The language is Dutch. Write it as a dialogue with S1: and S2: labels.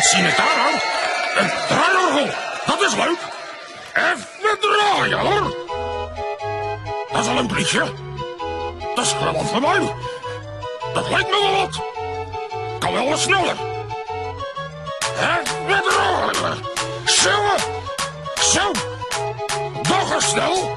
S1: Wat zie ik daar nou? Een draaiorgel. Dat is leuk. Even draaien, hoor. Dat is al een briefje. Dat is gewoon van mij. Dat lijkt me wel wat. Kan wel wat sneller. Even draaien. Zo. Zo. Nog eens snel.